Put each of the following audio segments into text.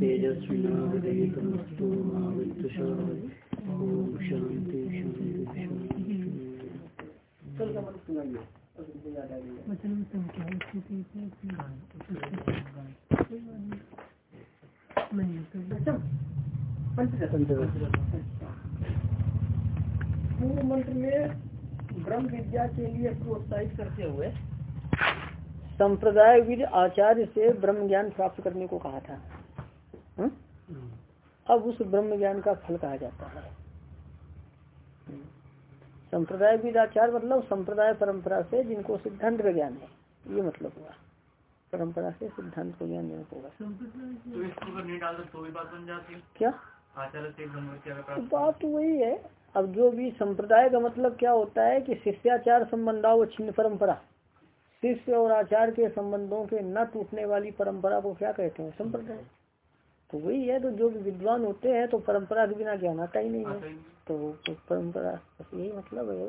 तेजस्विनावधीतमस्तु मा विद्विषावै ओम शांति शांति वचन संख्या स्थिति से नहीं तो पूर्व मंत्र में ब्रह्म विद्या के लिए प्रोत्साहित करते हुए संप्रदाय विद आचार्य से ब्रह्म ज्ञान प्राप्त करने को कहा था। हुँ? अब उस ब्रह्म ज्ञान का फल कहा जाता है। संप्रदाय विदाचार मतलब संप्रदाय परंपरा से जिनको सिद्धांत का ज्ञान है। ये मतलब हुआ। परंपरा से सिद्धांत को ज्ञान नहीं होगा तो इसको नहीं तो भी बात बन जाती। है क्या? आचार्य बात तो वही है। अब जो भी संप्रदाय का मतलब क्या होता है कि शिष्याचार संबंधा छिन्न परंपरा। शिष्य और आचार्य के संबंधों के न टूटने वाली परंपरा को क्या कहते हैं? संप्रदाय। तो वही है तो जो भी विद्वान होते हैं तो परंपरा के बिना ज्ञान आता ही नहीं है। तो वो परंपरा बस यही मतलब है।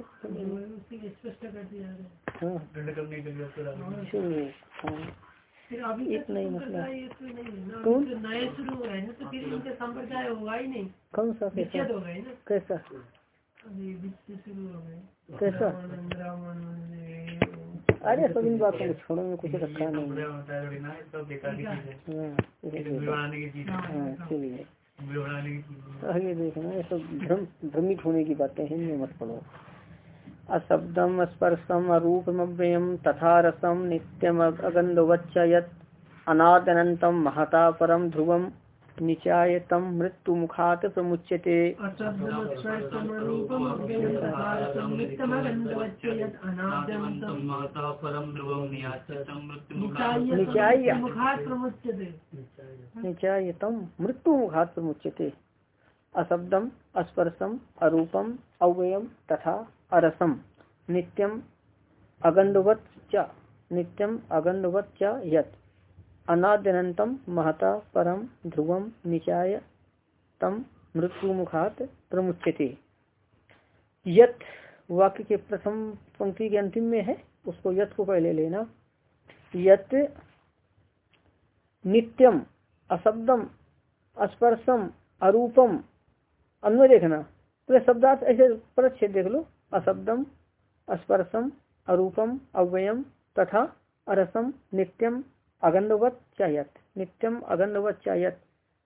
इतना ही। मतलब तो कौन? तो नए शुरू हो रहे हैं ना तो फिर इनका संप्रदाय होगा ही नहीं। कौन सा? कैसा? हो गए कैसा? शुरू हो गए। कैसा? अरे सब इन बातों को छोड़ो में कुछ रखा नहीं। है। होता है। है तो आगे देखना ये सब भ्रम भ्रमित होने की बातें हैं इनमें मत पढ़ो अशब्दम स्पर्शम अरूपमव्ययम तथा रसम नित्यम अगंधवच्च यत् अनादनंतम महता परम ध्रुवम निचायतम मृत्यु मुखात प्रमुच्यते अशब्दमस्पर्शमरूपम् अव्ययम् तथारसम् नित्यमगन्धवच्च यत् अनाद्यन्तम् माता परम ध्रुवम नियाचम मृत्यु निचाय्य। मुखात् प्रमुच्यते निचायतम मृत्यु मुखात प्रमुच्यते अशब्दम स्पर्शम अरूपम अव्ययम तथा अरसम नित्यम अगंधवत च नित्यम अगंधवत च यत्। अनाद्यनंतम महता परम ध्रुवम निचाय तम मृत्यु मुखात प्रमुच्यते। यत वाक्य के प्रथम पंक्ति के अंतिम में है, उसको यत को पहले लेना। यत नित्यम अशब्दम स्पर्शम अरूपम अन्वय देखना। पूरे शब्दार्थ ऐसे परच्छेद देख लो। अशब्दम अस्पर्शम अरूपम अव्ययम तथा अरसम नित्यम अगंधवत चायत नित्यम अगंधवत चायत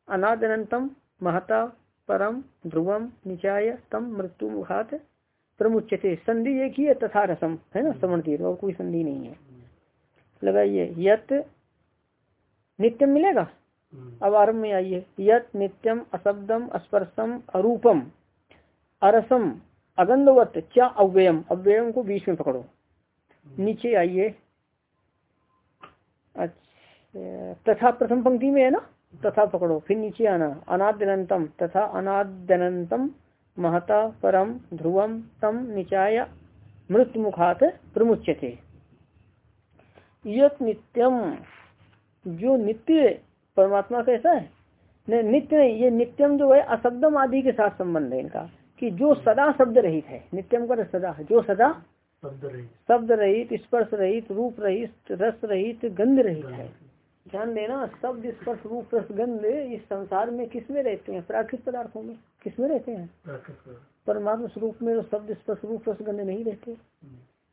अनादनंतम महता परम ध्रुवम निचाय तम मृत्यु मुखात प्रमुच्यते। संधि एक ही है तथा रसम है ना? श्रवण तीर और कोई संधि नहीं है। लगाइए यत नित्यम मिलेगा? अब आरंभ में आइए। यत नित्यम अशब्दम स्पर्शम अरूपम अरसम अगंधवत क्या अव्ययम। अव्ययम को बीच में पकड़ो। नीचे आइए। अच्छा। तथा प्रथम पंक्ति में है ना? तथा पकड़ो फिर नीचे आना। अनाद्यनंतम तथा अनाद्यनंतम महता परम ध्रुवम तम निचाय मृत्यु मुखात प्रमुच्यते। यत नित्यम जो नित्य परमात्मा कैसा है? नहीं नित्य नहीं ये नित्यम जो है अशब्दम आदि के साथ संबंध है इनका। कि जो सदा शब्द रहित है नित्यम का सदा जो सदा शब्द रही शब्द रहित स्पर्श रहित रूप रहित रस रहित गंध रहित है। ध्यान देना शब्द स्पर्श रूप रस गंध इस संसार में किसमें रहते हैं? प्राकृतिक पदार्थों में किसमें रहते हैं? परमात्मा स्वरूप में तो शब्द स्पर्श रूप रस गंध नहीं रहते।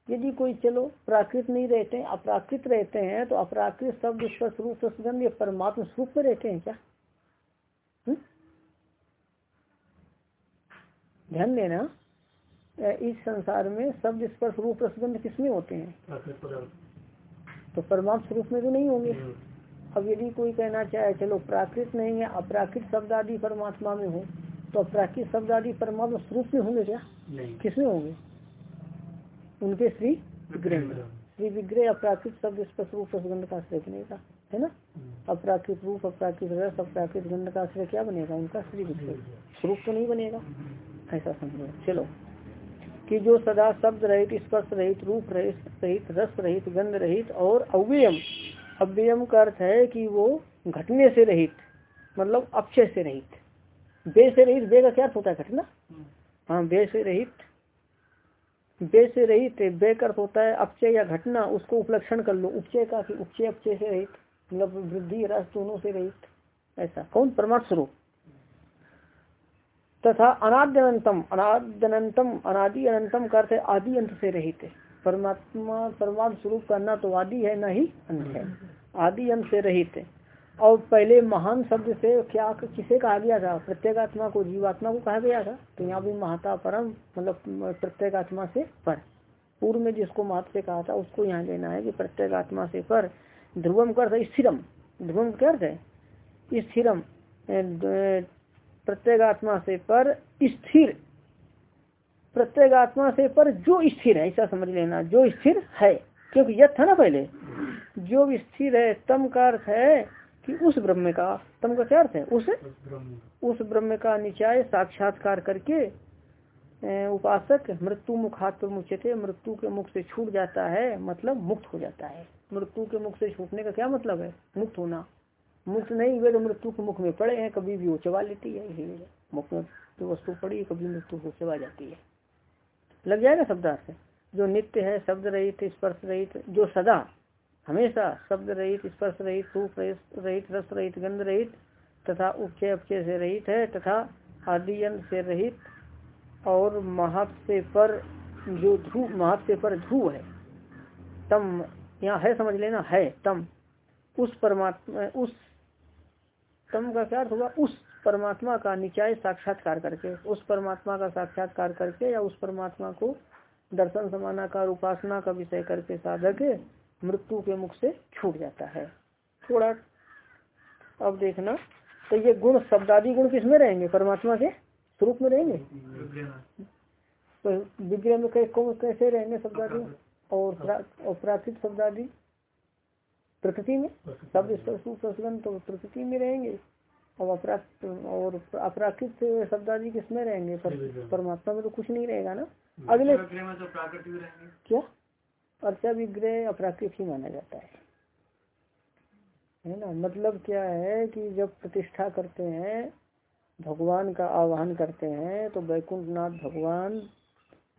यदि कोई चलो प्राकृत नहीं रहते हैं अपराकृत रहते हैं तो अपराकृत शब्द स्पर्श रूप रस गंध ये परमात्मा स्वरूप में रहते हैं क्या? हम्म? ध्यान देना इस संसार में शब्द स्पर्श रूप रसगंध किसमें होते हैं? तो परमात्म स्वरूप में तो नहीं होंगे। अब यदि कोई कहना चाहे चलो प्राकृत नहीं है अपराकृत शब्द आदि परमात्मा में हो तो अपराकृत शब्द आदि परमात्मा स्वरूप में होंगे क्या? नहीं। किसमें होंगे? उनके श्री विग्रह श्री विग्रह अपराकृत शब्द स्पर्श रूप रसगंध का आश्रय बनेगा है ना? अपराकृत रूप अपराकृत रस अपराकृत गंध का आश्रय क्या बनेगा? उनका श्री विग्रह। स्वरूप तो नहीं बनेगा। ऐसा समझो। चलो। कि जो सदा शब्द रहित स्पर्श रहित रूप रहित रहित रस रहित गंध रहित और अव्ययम अव्ययम का अर्थ है कि वो घटने से रहित मतलब अक्षय से रहित। बे से रहित बे का क्या अर्थ होता है घटना? हाँ बे से रहित। बे से रहित बे का अर्थ होता है अपचय या घटना, उसको उपलक्षण कर लो। उपचय का कि उपचय, अपचय से रहित मतलब वृद्धि, रस दोनों से रहित, ऐसा। कौन? परमात्म स्वरूप। तथा अनाद्यनंतम अनाद्यनंतम, अनादि अनंतम करते आदि अंत से रहित। परमात्मा परमात्म स्वरूप का ना तो आदि है, न ही अंत है। आदि अंत से रहित है। और पहले महान शब्द से क्या, किसे कहा गया था? प्रत्येगात्मा को, जीवात्मा को कहा गया था? तो यहाँ भी महता परम मतलब प्रत्येगात्मा से पर। पूर्व में जिसको महत्व से कहा था, उसको यहाँ लेना है कि प्रत्येगात्मा से पर। ध्रुवम कर स्थिरम। ध्रुवम अर्थ है स्थिरम। प्रत्येगात्मा से पर स्थिर। प्रत्येगात्मा से पर जो स्थिर है, ऐसा समझ लेना, जो स्थिर है, क्योंकि यथ था ना पहले। जो स्थिर है, तम का अर्थ है कि उस ब्रह्म का, तम का क्या अर्थ है? उस उस ब्रह्म का निचाय साक्षात्कार करके उपासक मृत्यु मुखात मुचते मृत्यु के मुख से छूट जाता है मतलब मुक्त हो जाता है। मृत्यु के मुख से छूटने का क्या मतलब है? मुक्त होना। मुक्त नहीं हुए तो मृत्यु के मुख में पड़े हैं, कभी भी वो चबा लेती है मुख में जो वस्तु पड़ी कभी मृत्यु को चबा जाती है। लग जाएगा शब्दार्थ जो नित्य है, शब्द रहित, स्पर्श रहित, जो सदा, हमेशा शब्द रहित, स्पर्श रहित, रूप रहित, रस रहित, गंध रहित, तथा उपचय अपचय से रहित है, तथा आदि से रहित और महत से पर जो ध्रुव महत से पर ध्रुव है। तम, यहाँ है समझ लेना, है, तम। उस परमात्मा, उस, तम का क्या अर्थ हुआ? उस परमात्मा का निचाय साक्षात्कार करके उस परमात्मा का साक्षात्कार करके या उस परमात्मा को दर्शन समानाकार उपासना का विषय करके साधक मृत्यु के मुख से छूट जाता है थोड़ा अब देखना तो ये गुण शब्दादि गुण किसमें रहेंगे परमात्मा के स्वरूप में रहेंगे तो विग्रह में कैसे रहेंगे शब्दादि और प्राकृत शब्दादि प्रकृति में शब्द तो प्रकृति में रहेंगे और अपराकृत और अपराकृत शब्दादि किसमें रहेंगे? परमात्मा में तो कुछ नहीं रहेगा ना? अगले तो क्या? अर्चा विग्रह अपराकृत ही माना जाता है। है ना? मतलब क्या है कि जब प्रतिष्ठा करते हैं भगवान का आह्वान करते हैं तो वैकुंठ नाथ भगवान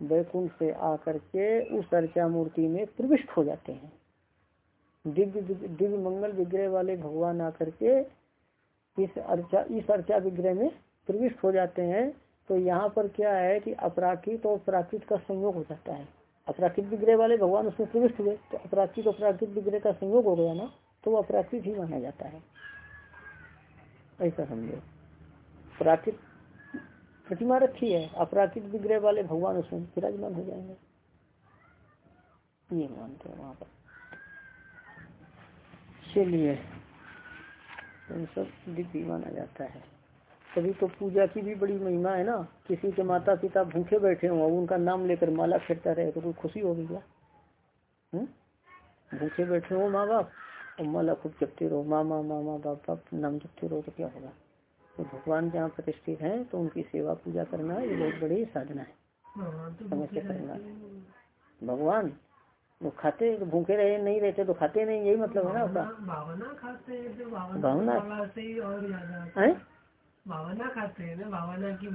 वैकुंठ से आकर के उस अर्चा मूर्ति में प्रविष्ट हो जाते हैं। दिव्य दिव्य मंगल विग्रह वाले भगवान आकर के इस अर्चा इस अर्चा विग्रह में प्रविष्ट हो जाते हैं तो यहाँ पर क्या है कि अपराकृत और प्राकृत का संयोग हो जाता है। अपराकृत विग्रह वाले भगवान उसमें प्रविष्ट हुए तो अपराकृत और प्राकृत विग्रह का संयोग हो गया ना तो वो अपराकृत ही माना जाता है। ऐसा समझो। प्राकृत प्रतिमा रखी है, अपराकृत विग्रह वाले भगवान उसमें विराजमान हो जाएँगे। ये मानते हैं वहाँ पर। चलिए। सब दिव्य माना जाता है। तभी तो पूजा की भी बड़ी महिमा है ना। किसी के माता पिता भूखे बैठे हो उनका नाम लेकर माला फेरता रहे तो कोई खुशी होगी क्या? भूखे बैठे हो माँ बाप और माला खुद जपते रहो मामा मामा बाप बाप नाम जपते रहो तो क्या होगा? तो भगवान जहाँ प्रतिष्ठित है तो उनकी सेवा पूजा करना ये बहुत बड़ी साधना है। समझ से करना। भगवान वो खाते तो भूखे रहे नहीं रहते तो खाते नहीं यही मतलब है ना उसका। भावना खाते भावना है भावना खाते हैं ना भावना की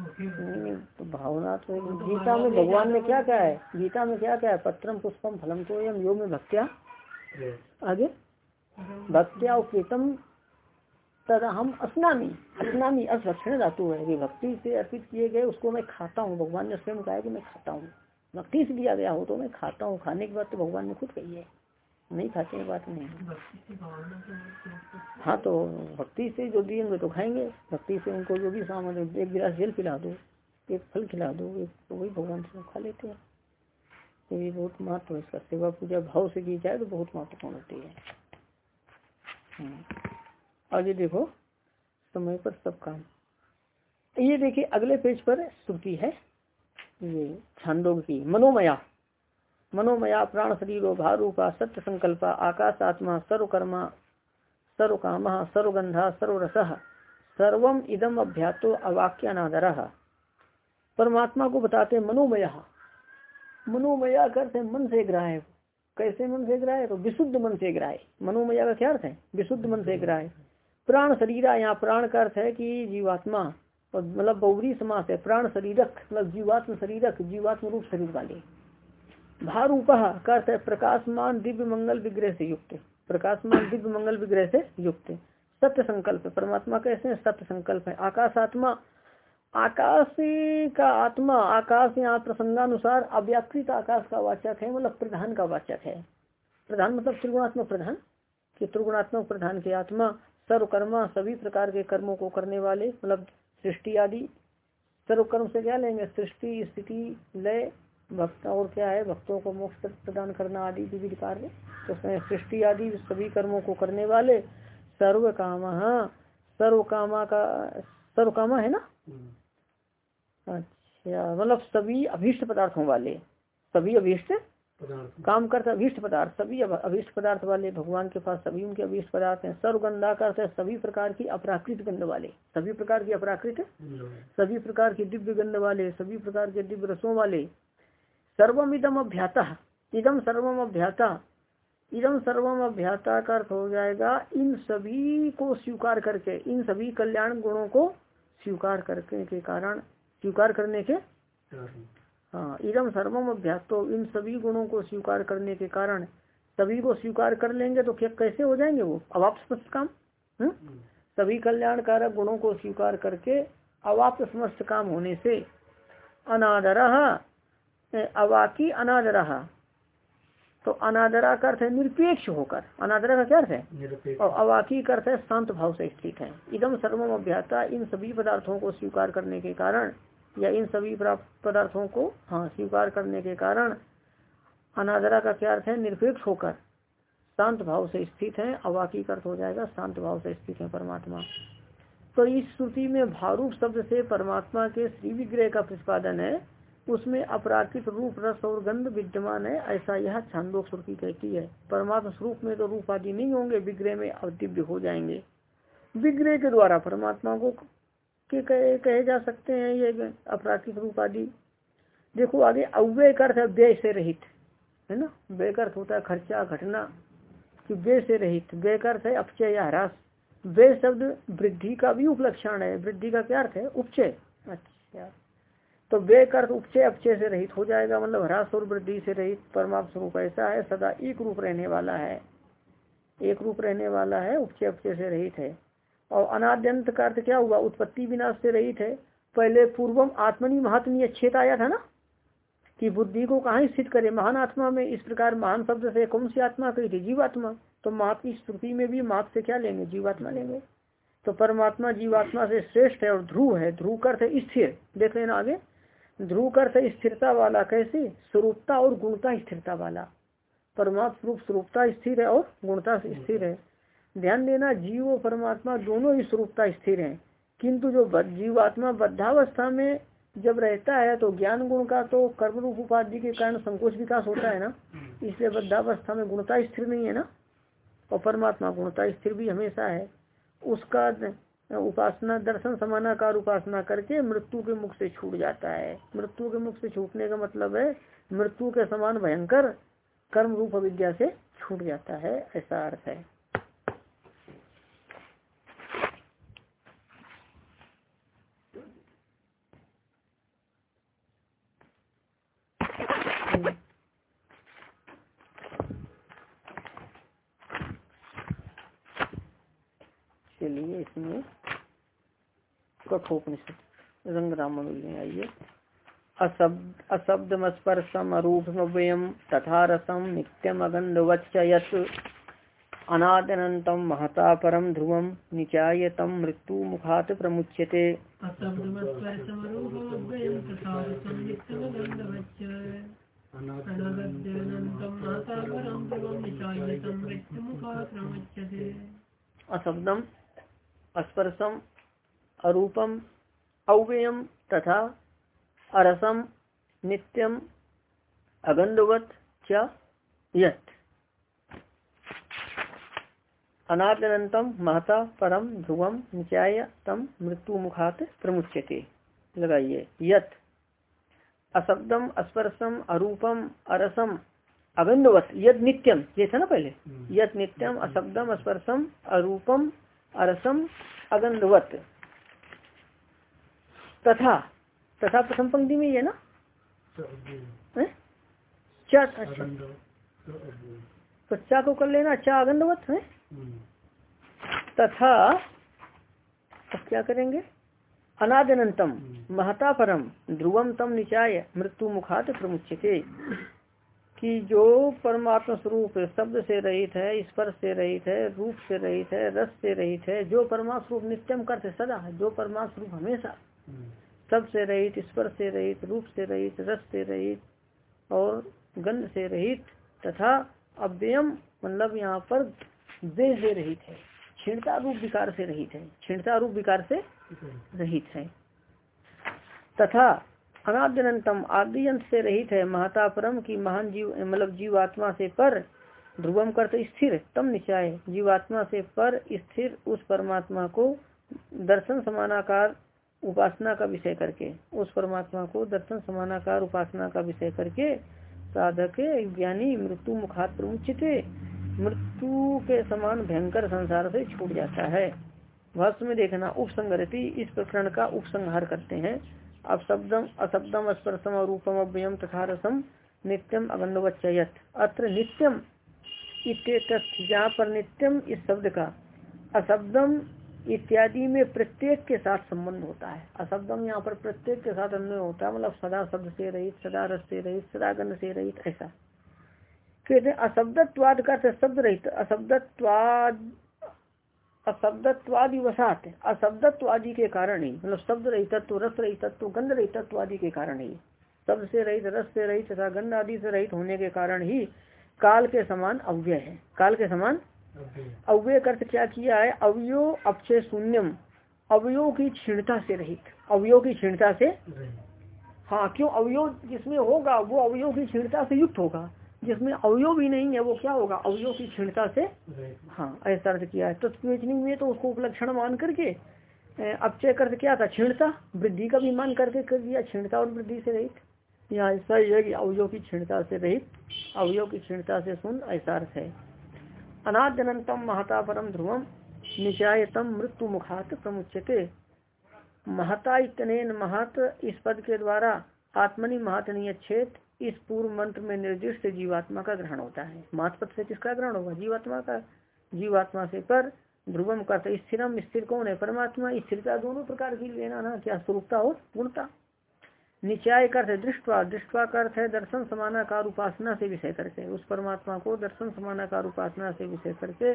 तो भावना तो गीता में भगवान में क्या क्या है? गीता में क्या क्या है? पत्रम पुष्पम फलम तो यम योग में भक्त्या। आगे। भक्त्या उपीतम तदा हम असनामी। असनामी असक्षण धातु है। भक्ति से अर्पित किए गए उसको मैं खाता हूँ। भगवान ने स्वयं कहा कि मैं खाता हूँ। भक्ति से दिया गया हो तो मैं खाता हूँ। खाने के बाद तो भगवान ने खुद कही है। नहीं खाते बात नहीं हाँ। तो भक्ति से जो दिएँगे तो खाएँगे। भक्ति से उनको जो भी सामान एक गिलास जल पिला दो, एक फल खिला दो, एक तो वही भगवान से खा लेते हैं। तो ये बहुत महत्व है इसका। सेवा पूजा भाव से की जाए तो बहुत महत्वपूर्ण होती है। हम्म। आगे देखो, समय पर सब काम। ये देखिए, अगले पेज पर श्रुति है। ये छांदोग की मनोमया मनोमया प्राण शरीरो भारूपा सत्य संकल्प, आकाश आत्मा, सर्वकर्मा सर्व काम सर्वगंधा सर्वरस, सर्वम इदम अभ्यातो अवाक्यानादर। परमात्मा को बताते मनोमया। मनोमया करते मन से ग्राह कैसे मन से ग्राह तो विशुद्ध मन से ग्राह मनोमया का क्या अर्थ है? विशुद्ध मन से ग्राह प्राण शरीर यहाँ प्राण का अर्थ है कि जीवात्मा मतलब बौरी समास है, प्राण शरीरक मतलब जीवात्म शरीरक, जीवात्म रूप शरीर वाले। भारूप का है प्रकाशमान दिव्य मंगल विग्रह से युक्त। प्रकाशमान दिव्य मंगल विग्रह से युक्त। सत्य संकल्प परमात्मा कैसे हैं? सत्य संकल्प है। आकाश आत्मा आकाश का आत्मा, आकाश यहाँ प्रसंगानुसार अव्याकृत आकाश का वाचक है मतलब प्रधान का वाचक है। प्रधान मतलब त्रिगुणात्मक प्रधान, कि त्रिगुणात्मक प्रधान की आत्मा, सर्वकर्मा, सभी प्रकार के कर्मों को करने वाले मतलब सृष्टि आदि सर्वकर्म से क्या लेंगे? सृष्टि स्थिति लय भक्त और क्या है? भक्तों को मोक्ष प्रदान करना आदि विविध कार्य। तो सृष्टि आदि सभी कर्मों को करने वाले सर्व काम सर्व कामा का सर्व कामा है ना? अच्छा मतलब सभी अभीष्ट पदार्थों वाले सभी अभीष्ट काम करते अभीष्ट पदार्थ सभी अभिष्ट पदार्थ वाले भगवान के पास सभी उनके अभिष्ट पदार्थ हैं सर्वगंधा करते हैं सभी प्रकार की अपराकृत गंध वाले सभी प्रकार की अपराकृत? सभी प्रकार की दिव्य गंध वाले सभी प्रकार के दिव्य रसों वाले सर्वम इदम अभ्याता इदम सर्वम अभ्याता इदम सर्वम अभ्याता का अर्थ हो जाएगा इन सभी को स्वीकार करके इन सभी कल्याण गुणों को स्वीकार करने के कारण स्वीकार करने के हाँ इदम सर्वम अभ्यास तो इन सभी गुणों को स्वीकार करने के कारण सभी को स्वीकार कर लेंगे तो क्या कैसे हो जाएँगे वो? अवाप्त समस्त काम? हम्म? सभी कल्याणकारक गुणों को स्वीकार करके अवाप्त समस्त काम होने से अनादर अवाकी अनादर। तो अनादरा का अर्थ है निरपेक्ष होकर। अनादरा का क्या अर्थ है? और अवाकी का अर्थ है शांत भाव से स्थित है। इदम सर्वम अभ्याता इन सभी पदार्थों को स्वीकार करने के कारण या इन सभी पदार्थों को हाँ स्वीकार करने के कारण अनादरा का क्या अर्थ है? निरपेक्ष होकर। शांत भाव से स्थित है अवाकी का अर्थ हो जाएगा, शांत भाव से स्थित है परमात्मा। तो इस श्रुति में भारूप शब्द से परमात्मा के श्री विग्रह का प्रतिपादन है। उसमें अपराकृत रूप, रस और गंध विद्यमान है, ऐसा यह छांदोक श्रुति कहती है। परमात्मा स्वरूप में तो रूप आदि नहीं होंगे, विग्रह में अब दिव्य हो जाएँगे। विग्रह के द्वारा परमात्मा को के कहे, कहे जा सकते हैं ये अपराकृत रूप आदि। देखो आगे अव्यय का अर्थ है व्यय से रहित है ना? व्यय अर्थ होता है खर्चा घटना कि व्यय से रहित व्यय अर्थ है अपचय या ह्रास। व्यय शब्द वृद्धि का भी उपलक्षण है। वृद्धि का क्या अर्थ है? उपचय। अच्छा। तो व्यय अर्थ उपचय अपचय से रहित हो जाएगा मतलब ह्रास और वृद्धि से रहित परमात्म स्वरूप ऐसा है सदा एक रूप रहने वाला है। एक रूप रहने वाला है उपचय अपचय से रहित है। और अनाद्यंत का अर्थ क्या हुआ? उत्पत्ति विनाश से रहित है। पहले पूर्वम आत्मनि महात्मी अच्छेत आया था ना? कि बुद्धि को कहाँ स्थित करे? महान आत्मा में इस प्रकार महान शब्द से कौन सी आत्मा कही थी? जीवात्मा। तो मात की स्तुति में भी मात से क्या लेंगे? जीवात्मा लेंगे। तो परमात्मा जीवात्मा से श्रेष्ठ है और ध्रुव है। ध्रुव का अर्थ है स्थिर। देख लेना आगे। ध्रुव का अर्थ है स्थिरता वाला। कैसे? स्वरूपता और गुणता स्थिरता वाला। परमात्म स्वरूप स्वरूपता स्थिर है और गुणता स्थिर है। ध्यान देना, जीव और परमात्मा दोनों ही स्वरूपता स्थिर हैं। किंतु जो जीवात्मा बद्धावस्था में जब रहता है तो ज्ञान गुण का तो कर्म रूप उपाधि के कारण संकोच विकास होता है ना? इसलिए बद्धावस्था में गुणता स्थिर नहीं है ना? और परमात्मा गुणता स्थिर भी हमेशा है। उसका उपासना, दर्शन समानाकार उपासना करके मृत्यु के मुख से छूट जाता है। मृत्यु के मुख से छूटने का मतलब है, मृत्यु के समान भयंकर कर्म रूप विद्या से छूट जाता है, ऐसा अर्थ है चलिए इसमें कठोपनिषद रंग रामन में आइए अशब्द अशब्द स्पर्शम अरूपमव्ययम तथा रसम नित्यम अगंधवच्च यत् अनादनंतम महता परम ध्रुवम निचाय तम मृत्यु मुखात ध्रुवं प्रमुच्यते। अशब्दम स्पर्शम अरूपम अव्ययम तथा अरसम नित्यम अगंधवत च यत्। अनादनंतम महता परम ध्रुवम निचाय तम मृत्यु मुखात प्रमुच्यते। लगाइए यत। अशब्दम स्पर्शम अरूपम अरसम अगंधवत यद नित्यम ये था ना पहले? यत नित्यम अशब्दम स्पर्शम अरूपम अरसम अगंधवत तथा तथा प्रथम पंक्ति में ये ना? हैं? च अच्छा। तो चा को कर लेना चा अगंधवत है? तथा अब क्या करेंगे? अनादनंतम महता परम ध्रुवम तम निचाय मृत्यु मुखात प्रमुचते कि जो परमात्मा स्वरूप शब्द से रहित है स्पर्श से रहित है रूप से रहित है रस से रहित है जो परमात्मा स्वरूप नित्यम करते सदा जो परमात्मा स्वरूप हमेशा। शब्द से रहित, स्पर्श से रहित, रूप से रहित, रस से रहित और गंध से रहित तथा अव्ययम मतलब यहाँ पर देह से रहित है। क्षीणता रूप विकार से रहित है। क्षीणता रूप विकार से रहित है। तथा अनाद्यनतम आदि से रहित है। महाता परम की महान जीव मतलब जीवात्मा से पर ध्रुवम करते स्थिर, तम निचाय जीवात्मा से पर स्थिर उस परमात्मा को दर्शन समानाकार उपासना का विषय करके, उस परमात्मा को दर्शन समानाकार उपासना का विषय करके साधक, ज्ञानी, मृत्यु मुखात प्रमुचित मृत्यु के समान भयंकर संसार से छूट जाता है। भाष्य में देखना उपसंगरति इस प्रकरण का उपसंहार करते हैं। अब शब्दम अशब्दम, स्पर्शम रूपम अव्ययम, तथा रसम, नित्यम, अगंधवच्चयत। अत्र नित्यम जहाँ पर नित्यम इस शब्द का। अशब्दम इत्यादि में प्रत्येक के साथ संबंध होता है। अशब्दम यहाँ पर प्रत्येक के साथ अन्य होता है मतलब सदा शब्द से रहित, सदा रस से रहित, सदा गंध से रहित, ऐसा। कहते हैं, अशब्दत्वाद का शब्द रहित। अशब्दत्वाद, अशब्दत्वादि वसात अशब्दत्वादि के कारण ही मतलब शब्द रहितत्व, रस रही तत्व गंध रहितत्व आदि के कारण ही, शब्द से रहित, रस से रहित तथा गंध आदि से रहित होने के कारण ही काल के समान अव्यय है। काल के समान अव्यय अर्थ क्या किया है? अवयो अपचे शून्यम। अवयो की क्षीणता से रहित। अवयो की क्षीणता से हाँ क्यों? अवयो जिसमें होगा वो अवयो की क्षीणता से युक्त होगा। जिसमें अवयो भी नहीं है वो क्या होगा? अवयो की क्षीणता से हाँ ऐसा अर्थ किया है। तो में तो उसको उपलक्षण मान करके अपचय कर क्या था? क्षीणता। वृद्धि का भी मान करके कर दिया क्षीणता और वृद्धि से रहित। यहाँ ऐसा ही है कि अवयो की क्षीणता से रहित अवयो की क्षीणता से सुन ऐसा अर्थ है। अनाद्यनतम महता परम ध्रुवम निचायतम मृत्यु मुखात प्रमुचते महता इतने महत इस पद के द्वारा आत्मनि महतनीय छेद इस पूर्व मंत्र में निर्दिष्ट जीवात्मा का ग्रहण होता है। महत पद से किसका ग्रहण होगा? जीवात्मा का। जीवात्मा से पर ध्रुवम का स्थिरम स्थिर कौन है? परमात्मा। स्थिरता दोनों प्रकार की लेना ना, क्या स्वरूपता और पूर्णता। निचाय अर्थ है दृष्टवा दृष्टवा का अर्थ है दर्शन समानाकार उपासना से विषय करके उस परमात्मा को दर्शन समानाकार उपासना से विषय करके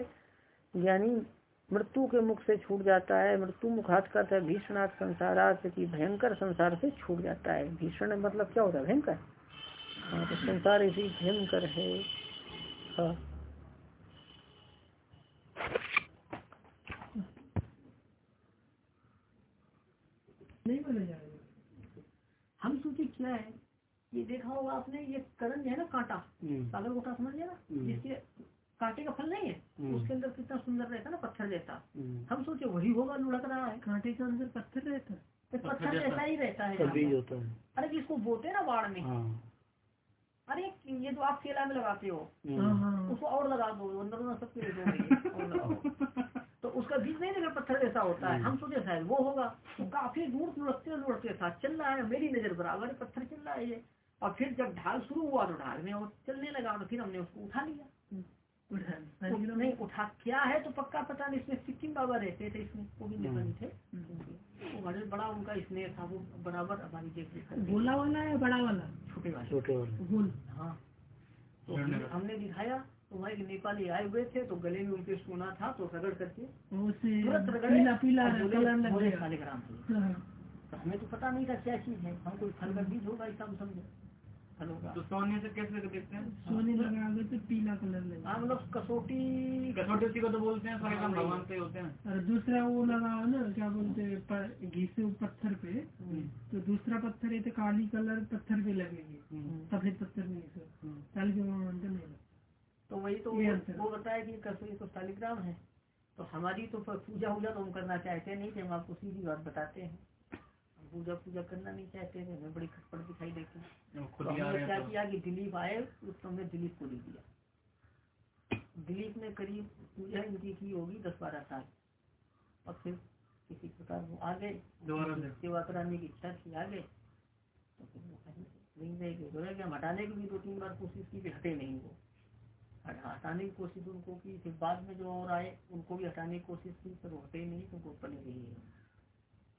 यानी मृत्यु के मुख से छूट जाता है, मृत्यु मुखात का है भीषणार्थ संसारार्थ की भयंकर संसार से छूट जाता है। भीषण मतलब क्या होता है? भयंकर? हाँ तो संसार इसी भयंकर है। हाँ नहीं बोला जाएगा हम सोचे क्या है ये देखा होगा आपने ये करण है ना कांटा। सागर गोटा समझ गया ना? जिसके कांटे का फल नहीं है उसके अंदर कितना सुंदर रहता है ना पत्थर जैसा। हम सोचे वही होगा लुढ़क रहा है। कांटे के अंदर पत्थर रहता है। पत्थर जैसा। ही रहता है। अरे जिसको बोते ना बाढ़ में। अरे ये तो आप केला में लगाते हो। उसको और लगा दो अंदर सब तो उसका बीज नहीं देखा पत्थर जैसा होता है। हम सोचे शायद वो होगा। तो काफ़ी दूर लुढ़कते लुढ़कते साथ चल रहा है मेरी नज़र पर बराबर पत्थर चल रहा है ये। और फिर जब ढाल शुरू हुआ तो ढाल में और चलने लगा तो फिर हमने उसको उठा लिया। नहीं उठा क्या है तो पक्का पता नहीं इसमें सिक्किम बाबा रहते थे इसमें वो भी नेपाली थे। वो बड़े बड़ा उनका स्नेह था वो बराबर हमारी देख रेख गोला वाला है बड़ा वाला? छोटे वाला। छोटे वाला। गोल। हाँ। तो हमने दिखाया तो वहाँ एक नेपाली आए हुए थे तो गले में उनके सोना था तो रगड़ करके तुरंत रगड़े पीला तो हमें तो पता नहीं था क्या चीज़ है। हम कोई फल का बीज होगा ऐसा हम समझे। तो सोने से कैसे देखते हैं? सोने लगाओगे तो पीला कलर लगेगा हाँ मतलब कसोटी कसोटी उसी को तो बोलते हैं सारे काम भगवान से होते हैं। और दूसरा वो लगाओ ना क्या बोलते हैं घी से पत्थर पे। तो दूसरा पत्थर है तो काली कलर पत्थर पे लगेगी। सफ़ेद पत्थर नहीं सर। काली के मानते नहीं तो वही तो वो बताया कि कसोटी तो शालिग्राम है। तो हमारी तो पूजा वूजा तो हम करना चाहते नहीं थे हम आपको सीधी बात बताते हैं। पूजा पूजा करना नहीं चाहते थे हमें बड़ी खटपट दिखाई देती। तो हमने क्या किया कि दिलीप आए उस समय दिलीप को ले दिया दिलीप ने करीब पूजा इनकी की होगी दस बारह साल। और फिर किसी प्रकार वो आ गए। सेवा कराने की इच्छा थी आ गए। तो फिर वो नहीं रह गए तो हम हटाने की भी दो तीन बार कोशिश की हटे नहीं वो। हटाने की कोशिश उनको की फिर बाद में जो और आए उनको भी हटाने की कोशिश की पर होते ही नहीं तुमको बने रही है। बने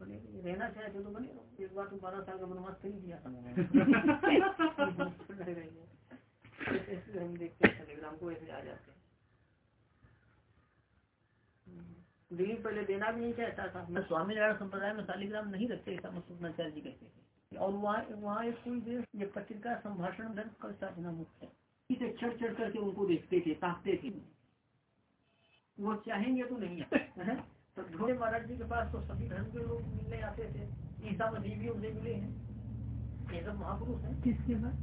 रहना चाहते तो बने एक बार तुम बारह साल का बनवास कर ही दिया हम देखते हैं टेलीग्राम को ऐसे आ जाते हैं दिलीप पहले देना भी नहीं चाहता था। मैं स्वामी नारायण संप्रदाय में शालिग्राम नहीं रखते ऐसा मसूदनाचार्य जी कहते थे और वहाँ वहाँ एक कोई देश ये पत्रिका संभाषण धर्म कल साधना मुक्त है। इसे चढ़ चढ़ करके उनको देखते थे ताकते थे। वो चाहेंगे तो नहीं है। तो ढोले महाराज जी के पास तो सभी धर्म के लोग मिलने आते थे। ईसा मसीह भी उनसे मिले हैं। ये सब महापुरुष हैं। किसके उनसे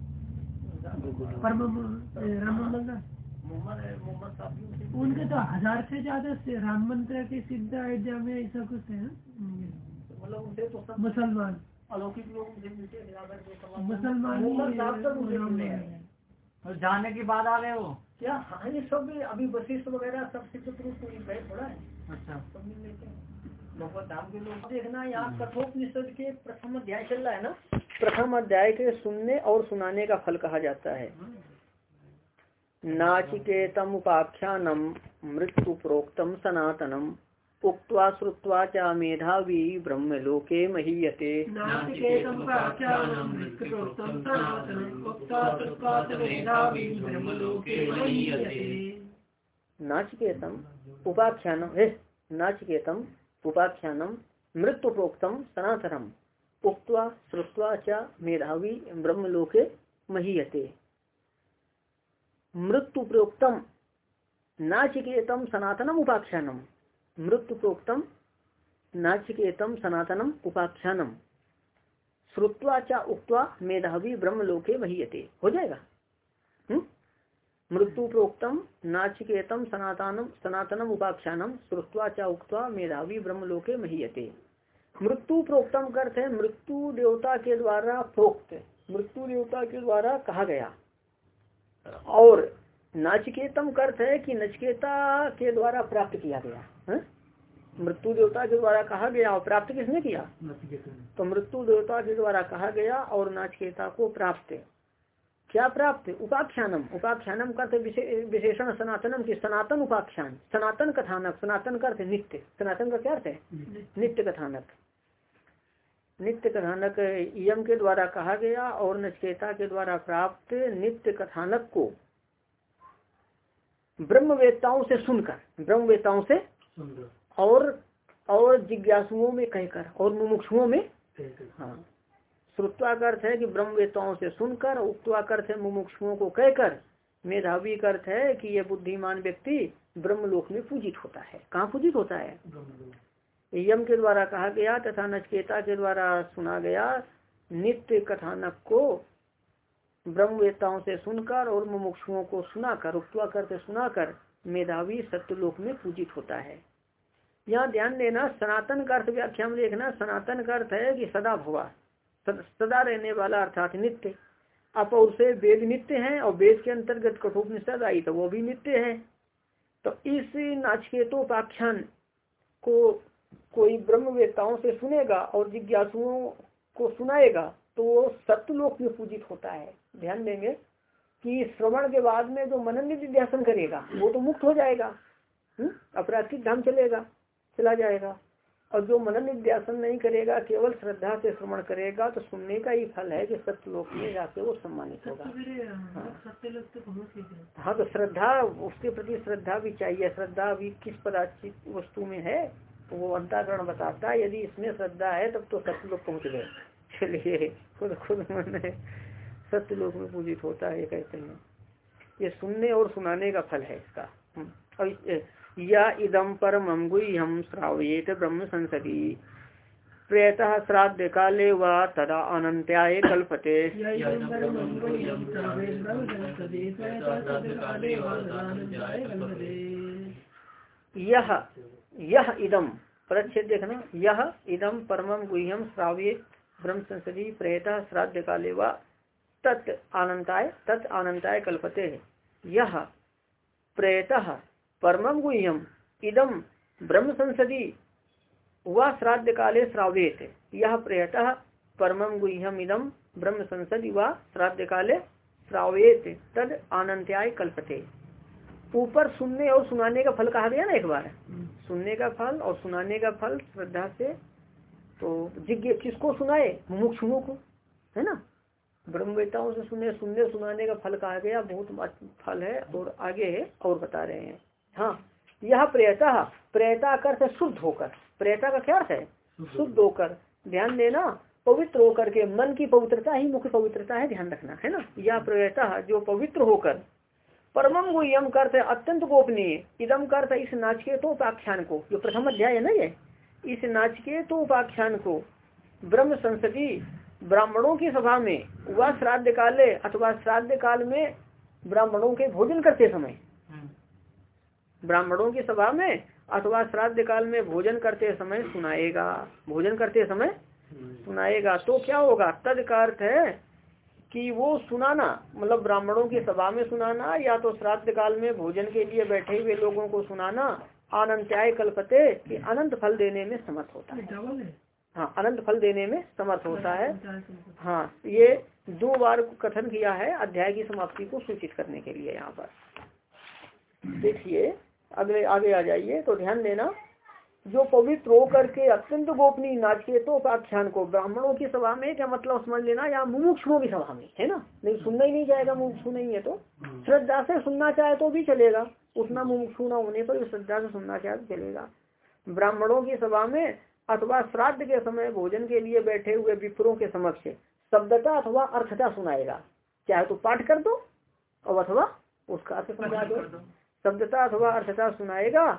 उनके तो हज़ार से ज़्यादा से राम मंत्र के सिद्ध अयोध्या में ऐसा कुछ है मतलब उनसे तो सब मुसलमान। अलौकिक लोग उनसे मिलते थे मुसलमान। हैं और जाने के बाद आ गए वो? क्या? हाँ ये सब अभी वशिष्ठ वगैरह सब सिद्ध पुरुष को ये गए थोड़ा है। अच्छा। हैं देखना यहाँ कठोपनिषद के प्रथम अध्याय चल रहा है ना? प्रथम अध्याय के सुनने और सुनाने का फल कहा जाता है। नाचिकेतम उपाख्यानम मृत्यु प्रोक्तम सनातनम उक्त्वा श्रुत्वा च मेधावी ब्रह्मलोके महीयते। नाचिकेतं नाचिकेतम उपाख्यानम, हे, नाचिकेतम उपाख्यानम मृत्यु प्रोक्तम सनातनम। उक्त्वा, श्रुत्वा च मेधावी ब्रह्मलोके महीयते। मृत्यु प्रोक्तम नाचिकेतम सनातनम उपाख्यानम। मृत्यु प्रोक्तम नाचिकेतम सनातनम उपाख्यानम। श्रुत्वा च उक्त्वा मेधावी ब्रह्मलोके महीयते। हो जाएगा? हम्म? मृत्यु प्रोक्तम नाचिकेतम सनातनम सनातनम उपाख्यानम श्रुत्वा च उक्त्वा मेधावी ब्रह्मलोके महीयते। मृत्यु प्रोक्तम अर्थ है मृत्यु देवता के द्वारा प्रोक्त मृत्यु देवता के द्वारा कहा गया। और नाचिकेतम अर्थ है कि नचकेता के द्वारा प्राप्त किया गया है? मृत्यु देवता के द्वारा कहा गया और प्राप्त किसने किया? तो मृत्यु देवता के द्वारा कहा गया और नाचकेता को प्राप्त। क्या प्राप्त? उपाख्यानम। उपाख्यानम का विशेषण सनातनम की सनातन उपाख्यान। सनातन कथानक। सनातन का अर्थ नित्य। सनातन का क्या अर्थ है? नित्य। कथानक। नित्य कथानक यम के द्वारा कहा गया और नचकेता के द्वारा प्राप्त नित्य कथानक को ब्रह्मवेत्ताओं से सुनकर। ब्रह्मवेत्ताओं से और और जिज्ञासुओं में कहकर और मुमुक्षुओं में हाँ। श्रुत्वा का अर्थ है कि ब्रह्मवेत्ताओं से सुनकर उक्तवा का अर्थ है मुमुक्षुओं को कहकर मेधावी का अर्थ है कि यह बुद्धिमान व्यक्ति ब्रह्मलोक में पूजित होता है। कहाँ पूजित होता है? यम के द्वारा कहा गया तथा नचकेता के द्वारा सुना गया नित्य कथानक को ब्रह्मवेताओं से सुनकर और मुमुक्षुओं को सुनाकर उक्तवा करते सुनाकर मेधावी सत्यलोक में पूजित होता है। यहाँ ध्यान देना सनातन का अर्थ व्याख्या में देखना सनातन का अर्थ है कि सदा भवा। सद- रहने वाला अर्थात नित्य। और से वेद नित्य है और वेद के अंतर्गत कठोपनिषद आई तो वो भी नित्य है। तो इस नाचकेतोपाख्यान को कोई ब्रह्मवेत्ताओं से सुनेगा और जिज्ञासुओं को सुनाएगा तो वो सत्यलोक में पूजित होता है। ध्यान देंगे कि श्रवण के बाद में जो मनन निध्यासन करेगा, वो तो मुक्त हो जाएगा। हम्म? अपराधिक धाम चलेगा, चला जाएगा। और जो मनन निध्यासन नहीं करेगा केवल श्रद्धा से श्रवण करेगा तो सुनने का ही फल है कि सत्यलोक में जाके वो सम्मानित होगा। सत्य लोग तो ही हाँ। तो श्रद्धा उसके प्रति श्रद्धा भी चाहिए। श्रद्धा भी किस पदार्थ वस्तु में है? तो वो अंताकरण बताता है यदि इसमें श्रद्धा है तब तो सत्य लोग पहुँच गए। चलिए खुद खुद मन सत्य लोक में पूजित होता है कहते हैं। ये सुनने और सुनाने का फल है इसका। हम्म। और या इदम परम गुह्यम श्रावेत ब्रह्म संसदी प्रेतः श्राद्ध काले व तदा अनंत्याय कल्पते। यह यह इदम प्रच्छेद देखना यह इदम परमम गुह्यम श्रावित ब्रह्म संसदी प्रेतः श्राद्ध काले व तत् आनंताय तत् आनंताय कल्पते। यह प्रेतः परमम गुह्यम इदम ब्रह्म संसदी व श्राद्ध काले श्रावेत यह प्रेतः परमम गुह्यम इदम ब्रह्म संसदी व श्राद्ध काले श्रावेत तद आनंत्याय कल्पते। ऊपर सुनने और सुनाने का फल कहा गया ना एक बार? सुनने का फल और सुनाने का फल श्रद्धा से तो जिज्ञ किसको सुनाए? मुमुक्षुओं को है ना? ब्रह्मवेताओं से सुने सुनने सुनाने का फल कहा गया बहुत फल है और आगे है और बता रहे हैं। हाँ यह प्रेता प्रेता कर शुद्ध होकर प्रेता का क्या अर्थ है? शुद्ध होकर। ध्यान देना पवित्र होकर के मन की पवित्रता ही मुख्य पवित्रता है ध्यान रखना है ना? यह प्रेता जो पवित्र होकर परमम को यम करते अत्यंत गोपनीय इदम करते इस नाच के तो उपाख्यान को जो प्रथम अध्याय है ना ये? इस नाच के तो उपाख्यान को ब्रह्म संसदी ब्राह्मणों की सभा में वह श्राद्ध काले अथवा श्राद्ध काल में ब्राह्मणों के भोजन करते समय ब्राह्मणों की सभा में अथवा श्राद्ध काल में भोजन करते समय सुनाएगा। भोजन करते समय सुनाएगा। तो क्या होगा? तद का अर्थ है कि वो सुनाना मतलब ब्राह्मणों की सभा में सुनाना या तो श्राद्ध काल में भोजन के लिए बैठे हुए लोगों को सुनाना आनंत्याय कल्पते कि अनंत फल देने में समर्थ होता है। हाँ। अनंत फल देने में समर्थ होता है। हाँ ये दो बार कथन किया है अध्याय की समाप्ति को सूचित करने के लिए यहाँ पर। देखिए अगले, आगे आ जाइए तो ध्यान देना, जो पवित्र होकर के अत्यंत गोपनीय नाचे तो आख्यान को ब्राह्मणों की सभा में क्या मतलब समझ लेना, या मुमुक्षुओं की सभा में, है ना? नहीं, सुनना ही नहीं जाएगा मुमुक्षु नहीं है तो। श्रद्धा से सुनना चाहे तो भी चलेगा, उतना मुमुक्षु न होने पर श्रद्धा से सुनना चाहे तो चलेगा। ब्राह्मणों की सभा में अथवा श्राद्ध के समय भोजन के लिए बैठे हुए विप्रों के समक्ष शब्दता अथवा अर्थता सुनाएगा। चाहे तो पाठ कर दो, और अथवा उसका अर्थ समझा दो। शब्दता अथवा अर्थता सुनाएगा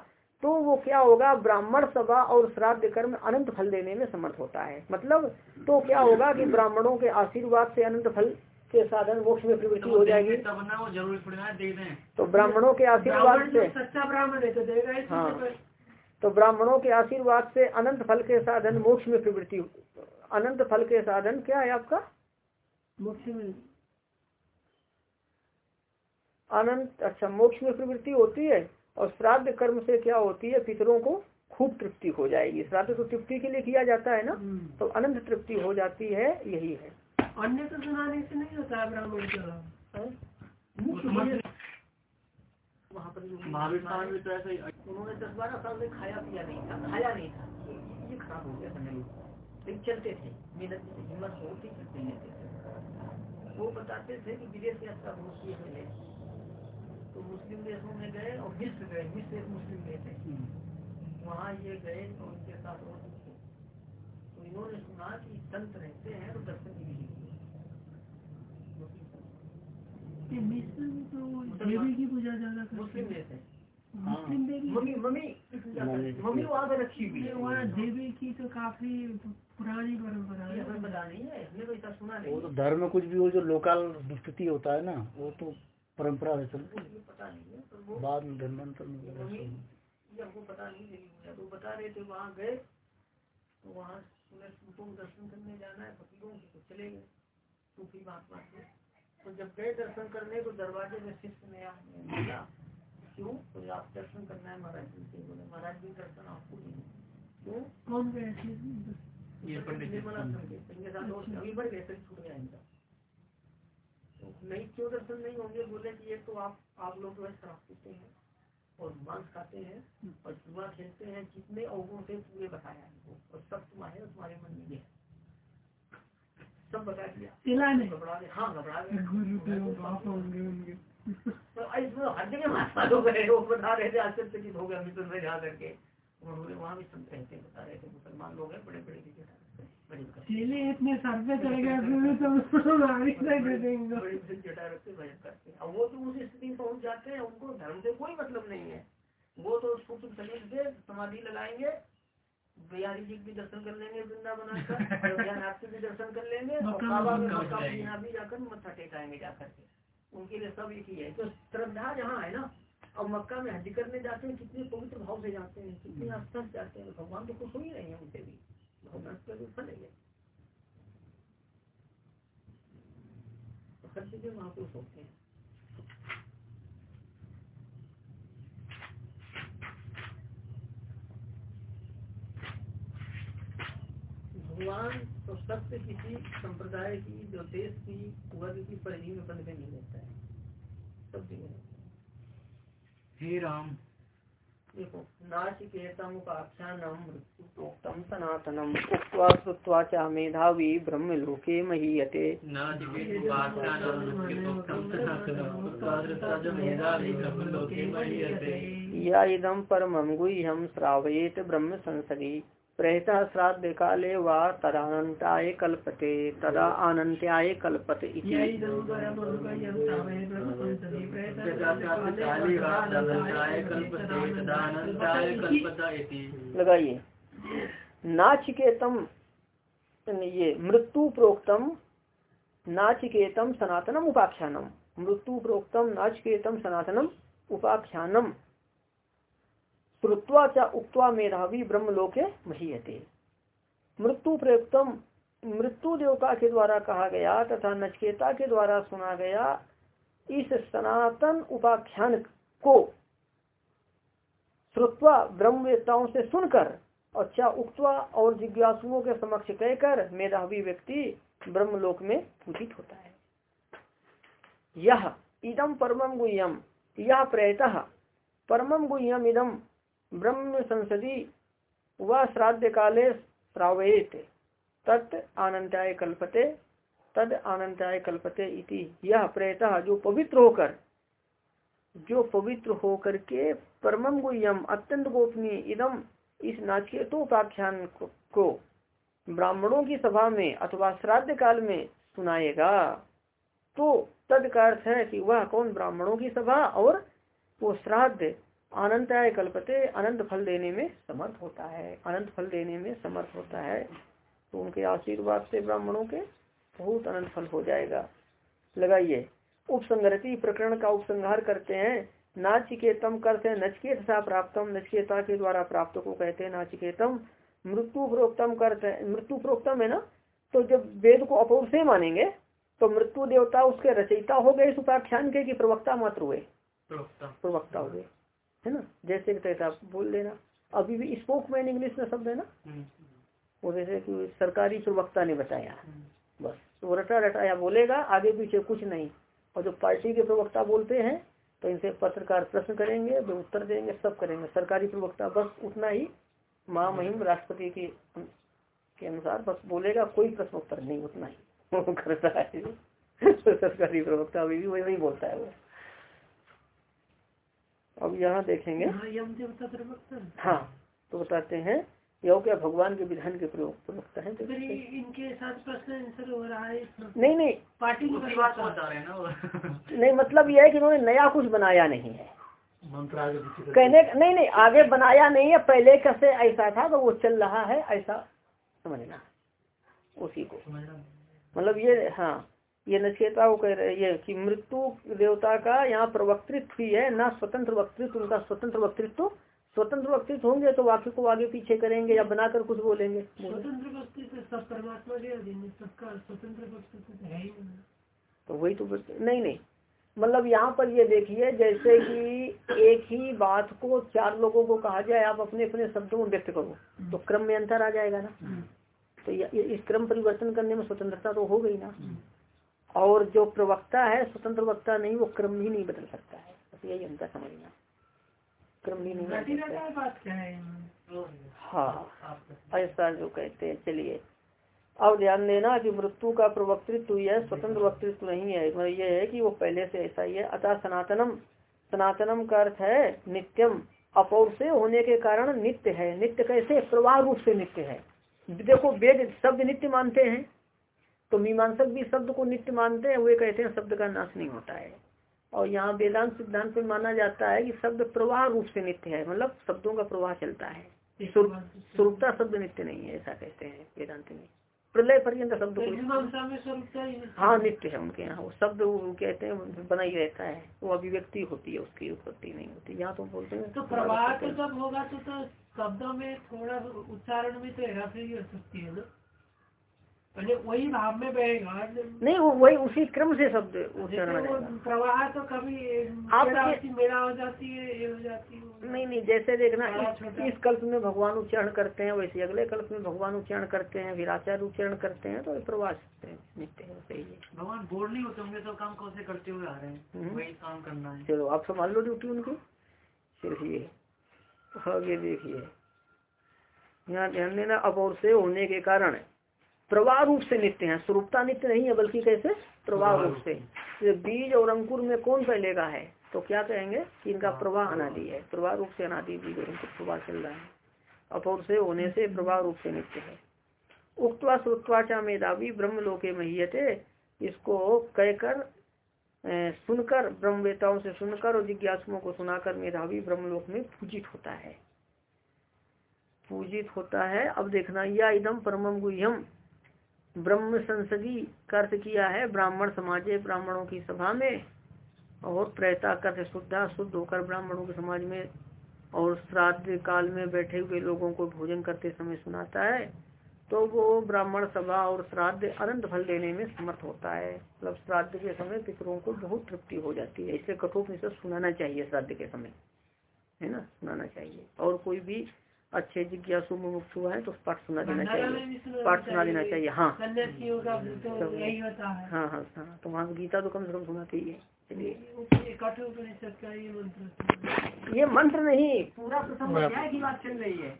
तो वो क्या होगा? ब्राह्मण सभा और श्राद्ध कर्म अनंत फल देने में समर्थ होता है। मतलब तो क्या होगा कि ब्राह्मणों के आशीर्वाद से अनंत फल के साधन मोक्ष में प्रवृत्ति हो जाएगी। तब ना वो ज़रूरी पड़ेगा तो ब्राह्मणों के आशीर्वाद से सच्चा ब्राह्मण है तो देगा हाँ तो ब्राह्मणों के आशीर्वाद से अनंत फल के साधन मोक्ष में प्रवृत्ति अनंत फल के साधन क्या है आपका? मोक्ष में अनंत अच्छा मोक्ष में प्रवृत्ति होती है और श्राद्ध कर्म से क्या होती है? पितरों को खूब तृप्ति हो जाएगी। श्राद्ध तो तृप्ति के लिए किया जाता है ना? तो अनंत तृप्ति हो जाती है यही है। अन्य तो सुनाने से नहीं होता है? ब्राह्मण वहाँ पर उन्होंने दस बारह साल से खाया पिया नहीं था खाया नहीं था। ये खराब हो गया था चलते थे मेहनत हिम्मत होती चलते थे वो बताते थे कि विदेश यात्रा बहुत तो मुस्लिम देशों में गए और मिस्र गए। मिस्र एक मुस्लिम देश है। वहाँ ये गए तो उनके साथ और तो इन्होंने सुना कि संत रहते हैं तो दर्शन की विधि देवी की पूजा ज़्यादा मुस्लिम देश है। मुस्लिम देवी मम्मी मम्मी मम्मी। वहाँ पे रखी हुई है। वहाँ देवी की तो काफ़ी पुरानी परंपरा है। हमें पता नहीं है इसमें तो सुना नहीं वो तो धर्म में कुछ भी हो जो लोकल स्थिति होता है ना वो तो परंपरा है है पर वो बाद में धर्मांतर में सब। तो बता रहे थे वहाँ गए तो वहाँ सुने सूफों को दर्शन करने जाना है फकीरों की तो चले गए सूफी महात्मा के तो जब गए दर्शन करने तो दरवाजे में शिष्य ने आ- मिला क्यों? तो आप दर्शन करना है महाराज जी से बोले महाराज जी दर्शन आपको नहीं क्यों? कौन गए? ये पंडित संकेत इनके साथ और अभी बढ़ गए फिर छूट गया इनका। तो नहीं क्यों दर्शन नहीं होंगे बोले कि एक तो आप आप लोग जो है शराब पीते हैं और मांस खाते हैं और जुआ खेलते हैं जितने अवगुण से पूरे बताया इनको और सब तुम्हारे और तुम्हारे मन में है। सब बता दिया। घबरा गए हाँ घबरा गए तो इसमें हर जगह महात्मा लोग गए वो बता रहे थे आश्चर्यचकित हो गया मित्र में जा करके। उन्होंने वहाँ भी संत रहते हैं, बता रहे थे मुसलमान लोग हैं बड़े बड़े दिखे चेले इतने सर पे चढ़ गए तो वो तो उस स्थिति में पहुँच जाते हैं उनको धर्म से कोई मतलब नहीं है। वो तो सूक्ष्म शरीर से समाधि लगाएँगे बिहारी जी भी दर्शन कर लेंगे वृंदावन आकर भी दर्शन कर लेंगे और में भी जाकर मत्था टेकाएँगे जाकर के। उनके लिए सब एक ही है। तो श्रद्धा जहाँ है ना अब मक्का में हज करने जाते हैं कितने पवित्र भाव से जाते हैं कितने आस्था से जाते हैं। भगवान तो खुश हो ही रहे हैं उनसे भी। महापुरुष होते हैं भगवान तो सत्य किसी संप्रदाय की, जो देश की, वर्ग की परिधि में बंद के नहीं रहता है सब जगह। हे राम देखो नाचिकेतम उपाख्यानम मृत्युप्रोक्तम सनातनम श्रुत्वा च मेधावी ब्रह्म लोके महीयते। या इदम परमं गुह्यम श्रावयेत ब्रह्म संसदि प्रहितः श्राद्ध काले वा तदानन्ताय कल्पते, तदा आनन्त्याय कल्पते लगाइए। नाचिकेतम, ये मृत्यु प्रोक्तम नाचिकेतम सनातनम उपाख्यानम। मृत्यु प्रोक्तम नाचिकेतम सनातनम उपाख्यानम। श्रुत्वा च उक्त्वा मेधावी ब्रह्मलोके महीयते। मृत्यु प्रयुक्तम मृत्यु देवता के द्वारा कहा गया तथा नचकेता के द्वारा सुना गया इस सनातन उपाख्यान को श्रुत्वा ब्रह्मवेताओं से सुनकर अच्छा उक्तवा और जिज्ञासुओं के समक्ष कहकर मेधावी व्यक्ति ब्रह्मलोक में पूजित होता है। यह इदम परमम गुह्यम यह प्रयतः परमम गुह्यम इदम ब्रह्म संसदी व श्राद्ध काले श्रावेत तत् आनंदाय कल्पते तद आनंदाय कल्पते इति। यह प्रयतः जो पवित्र होकर जो पवित्र होकर के परमम गुह्यम अत्यंत गोपनीय इदम इस नाचिकेतोपाख्यान को, को ब्राह्मणों की सभा में अथवा श्राद्ध काल में सुनाएगा। तो तद का अर्थ है कि वह कौन ब्राह्मणों की सभा और वो श्राद्ध आनंदाय कल्पते अनंत फल देने में समर्थ होता है। अनंत फल देने में समर्थ होता है। तो उनके आशीर्वाद से ब्राह्मणों के बहुत अनंत फल हो जाएगा। लगाइए। उपसंगति प्रकरण का उपसंहार करते हैं। नाचिकेतम करते हैं। नचकेत सा प्राप्तम। नचकेता के द्वारा प्राप्त को कहते हैं नाचिकेतम। मृत्यु प्रोक्तम करते हैं। मृत्यु प्रोक्तम है ना? तो जब वेद को अपौर से मानेंगे तो मृत्यु देवता उसके रचयिता हो गए। इस उपाख्यान के कि प्रवक्ता मात्र हुए? प्रवक्ता हो गए। है ना? जैसे तैसा बोल देना। अभी भी स्पोक मैन इंग्लिश में शब्द है ना? वो जैसे कि सरकारी प्रवक्ता ने बताया। बस तो रटा रटाया बोलेगा आगे पीछे कुछ नहीं। और जो पार्टी के प्रवक्ता बोलते हैं तो इनसे पत्रकार प्रश्न करेंगे वे उत्तर देंगे सब करेंगे। सरकारी प्रवक्ता बस उतना ही महामहिम राष्ट्रपति के के अनुसार बस बोलेगा कोई प्रश्न उत्तर नहीं उतना ही। वो करता है। तो सरकारी प्रवक्ता अभी भी वही वही बोलता है। वो अब यहाँ देखेंगे। हाँ। तो बताते हैं यह क्या भगवान के विधान के प्रयोग प्रवक्ता है? फिर इनके साथ प्रश्न आंसर हो रहा है नहीं नहीं। पार्टी की बात बता रहे हैं ना नहीं मतलब यह है कि उन्होंने नया कुछ बनाया नहीं है। कहने नहीं नहीं आगे बनाया नहीं है पहले कैसे ऐसा था तो वो चल रहा है ऐसा समझना। उसी को। मतलब ये हाँ ये नचेता वो कह रहे ये कि मृत्यु देवता का यहाँ प्रवक्तृत्व ही है ना स्वतंत्र वक्तृत्व उनका स्वतंत्र वक्तृत्व। स्वतंत्र वक्तृत्व होंगे तो वाक्य को आगे पीछे करेंगे या बनाकर कुछ बोलेंगे। तो सब परमात्मा के अधीन है सबका स्वतंत्र वस्तु तो है ही नहीं। तो वही तो नहीं नहीं। मतलब यहाँ पर ये देखिए जैसे कि एक ही बात को चार लोगों को कहा जाए आप अपने अपने शब्दों में व्यक्त करो तो क्रम में अंतर आ जाएगा ना। तो ये- ये- इस क्रम परिवर्तन करने में स्वतंत्रता तो हो गई ना। और जो प्रवक्ता है स्वतंत्र वक्ता नहीं वो क्रम ही नहीं बदल सकता है। बस यही अंतर समझना क्रम ही नहीं बदल है? हाँ? ऐसा जो कहते हैं चलिए। अब ध्यान देना कि मृत्यु का प्रवक्तृत्व यह स्वतंत्र वक्तृत्व नहीं है। मतलब यह है कि वो पहले से ऐसा ही है। अतः सनातनम सनातनम का अर्थ है नित्यम। अपौर से होने के कारण नित्य है। नित्य कैसे? प्रवाह रूप से नित्य है। देखो वेद शब्द नित्य मानते हैं। तो मीमांसक भी शब्द को नित्य मानते हैं वे कहते हैं शब्द का नाश नहीं होता है। और यहाँ वेदांत सिद्धांत में माना जाता है कि शब्द प्रवाह रूप से नित्य है मतलब शब्दों का प्रवाह चलता है। स्वरूपता शब्द नित्य नहीं है ऐसा कहते हैं वेदांत में। प्रलय पर्यंत शब्द तो ही नित्य है उनके यहाँ। वो शब्द कहते हैं बना ही रहता है। वो अभिव्यक्ति होती है उसकी उत्पत्ति नहीं होती। यहाँ तो बोलते हैं तो प्रवाह तो जब होगा तो तो शब्दों में थोड़ा उच्चारण में तो हेराफेरी हो सकती है वही भाव में बहेगा नहीं वो वही उसी क्रम से शब्द उच्चारण। प्रवाह तो कभी आप मेरा हो जाती है ये हो जाती है नहीं नहीं जैसे देखना इस, इस कल्प में भगवान उच्चारण करते हैं वैसे अगले कल्प में भगवान उच्चारण करते हैं फिर आचार्य उच्चारण करते हैं तो प्रवाह नित्य है सही है। भगवान बोर नहीं होते होंगे तो काम कौन से करते हुए आ रहे हैं? हम्म। वही काम करना है। चलो आप संभाल लो ड्यूटी उनकी। चलिए आगे देखिए। यहाँ ध्यान देना अपौर से होने के कारण प्रवाह रूप से नित्य है स्वरूपता नित्य नहीं है बल्कि कैसे? प्रवाह रूप से। बीज और अंकुर में कौन फैलेगा है? तो क्या कहेंगे? कि इनका प्रवाह अनादि है। प्रवाह रूप से अनादि बीज और अंकुर प्रवाह चल रहा है। अपौर से होने से प्रवाह रूप से नित्य है। उक्तवा श्रुत्वाचा मेधावी ब्रह्म लोके महीयते। इसको कहकर सुनकर ब्रह्मवेताओं से सुनकर और जिज्ञासुओं को सुनाकर मेधावी ब्रह्मलोक में पूजित होता है। पूजित होता है। अब देखना या इदम परम गुह्यम। ब्रह्म संसदी का अर्थ किया है, ब्राह्मण समाजे ब्राह्मणों की सभा में, और प्रयता कर शुद्धा शुद्ध होकर ब्राह्मणों के समाज में, और श्राद्ध काल में बैठे हुए लोगों को भोजन करते समय सुनाता है तो वो ब्राह्मण सभा और श्राद्ध अनंत फल देने में समर्थ होता है। मतलब श्राद्ध के समय पितरों को बहुत तृप्ति हो जाती है। इसलिए कठोपनिषद सुनाना चाहिए श्राद्ध के समय। है ना? सुनाना चाहिए। और कोई भी अच्छे जिज्ञासु मुमुक्षु है तो पाठ सुना देना चाहिए। पाठ सुना देना चाहिए हाँ। तो यही होता है। हाँ हाँ तो वहाँ गीता तो कम से कम सुनाती चाहिए। ये कठोपनिषद का ये मंत्र नहीं पूरा प्रथम अध्याय की बात चल रही है।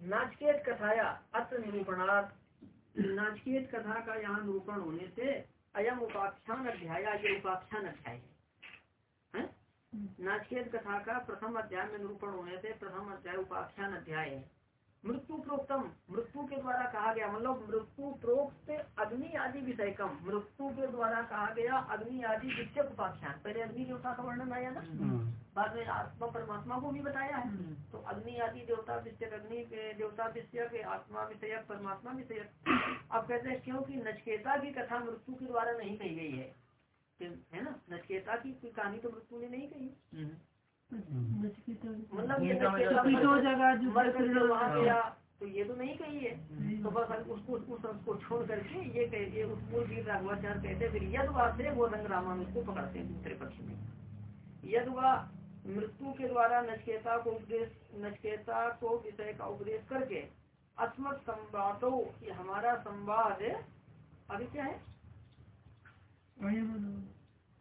नाचकेत कथाया अत्र निरूपणार्थ नाचकेत कथा का यहाँ निरूपण होने से अयम उपाख्यान अध्याय ये उपाख्यान अध्याय। हैं? नाचकेत कथा का प्रथम अध्याय में निरूपण होने से प्रथम अध्याय उपाख्यान अध्याय है। मृत्यु प्रोक्तम। मृत्यु के द्वारा कहा गया मतलब मृत्यु प्रोक्त अग्नि आदि विषय कम। मृत्यु के द्वारा कहा गया अग्नि आदि विषय उपाख्यान। पहले अग्नि देवता का वर्णन आया ना बाद में आत्मा परमात्मा को भी बताया है। तो अग्नि आदि देवता विषय अग्नि के देवता विषय के आत्मा विषय परमात्मा विषय अब कहते हैं क्योंकि नचकेता की कथा मृत्यु के द्वारा नहीं कही गई है। है ना? नचकेता की कोई कहानी तो मृत्यु ने नहीं कही। मतलब ये नचकेता पीतो जगह जो मर करके वहाँ गया तो ये तो नहीं कही है। तो बस उसको उस उसको छोड़ करके ये कह ये उस मूल वीर राघवाचार्य कहते फिर यद वासे वो रंग रामान उसको पकड़ते हैं दूसरे पक्ष में। यद वा मृत्यु के द्वारा नचकेता को उपदेश नचकेता को विषय का उपदेश करके अस्मत् संवादो ये हमारा संवाद अभी क्या है?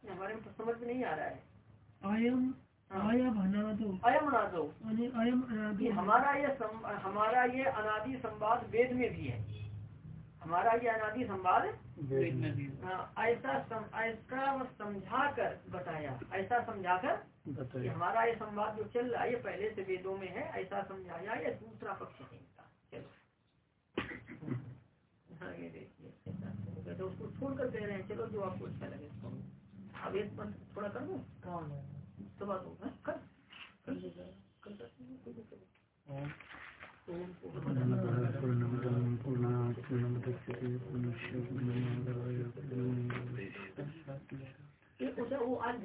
ये हमारे में तो समझ में नहीं आ रहा है। अयम हाँ। अयम अनादो। अनादो। हमारा ये सं, हमारा ये अनादि संवाद वेद में भी है। हमारा ये अनादि संवाद हाँ, ऐसा सम, ऐसा समझा कर बताया। ऐसा समझा कर कि हमारा ये संवाद जो चल रहा है ये पहले से वेदों में है ऐसा समझाया ये दूसरा पक्ष है इनका चलो। हाँ ये देखिए ऐसा तो उसको छोड़ कर कह रहे हैं चलो जो आपको अच्छा लगे अब एक मंत्र थोड़ा कर दूँ? तो होगा कर। कर सकते हैं, पूर्णमेवावशिष्यते। ये उसे वो आज